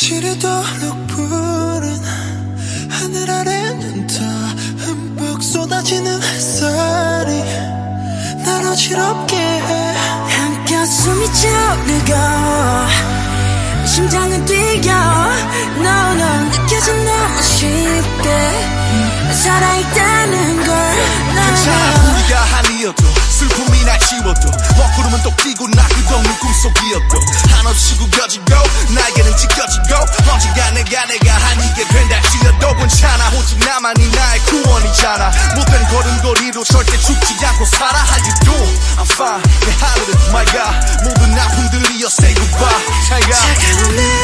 시리도록 푸른 하늘 아래는 더 흠뻑 쏟아지는 햇살이 날 어지럽게 해. 한껏 숨이 차오르고 심장은 뛰어 No no 느껴져 너무 쉽게. 살아있다는 걸 괜찮아 우리가 한이어도 슬픔이 날 지워도. 먹구름은 또 끼고 나 끝없는 꿈속이었도. 한없이 구겨지고 나에게는 찢겨지고 언젠가 내가 내가 한 이게 된다. 지어도 괜찮아 오직 나만이 나의 구원이잖아. 못된 걸음걸이로 절대 죽지 않고 살아. How you doing? I'm fine. 내 하늘은 맑아. 모든 아픔들이여 say goodbye. 차가운 내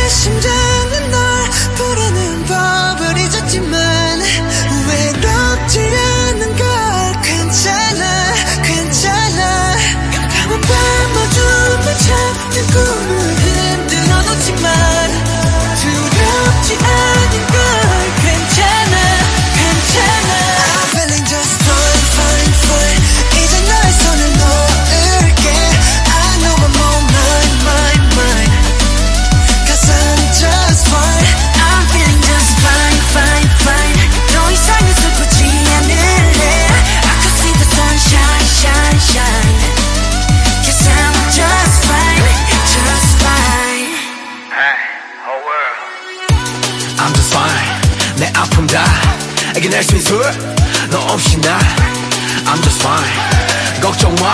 내 아픔 다. 이겨낼 수 있어. 너 없이 나. I'm just fine. 걱정 마.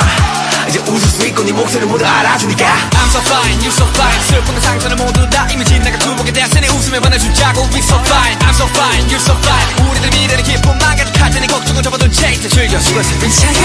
이제 웃을 수 있고 네 목소리 모두 알아주니까. I'm so fine, you so fine. 슬픔과 상처는 모두 다 이미 지나가 두목에 내 웃음에 반해주자고. We so fine, I'm so fine, you so fine. 우리들 미래는 기쁨만 가득할 테니 걱정은 접어둔 채 이제 즐겨 수고했어. 차가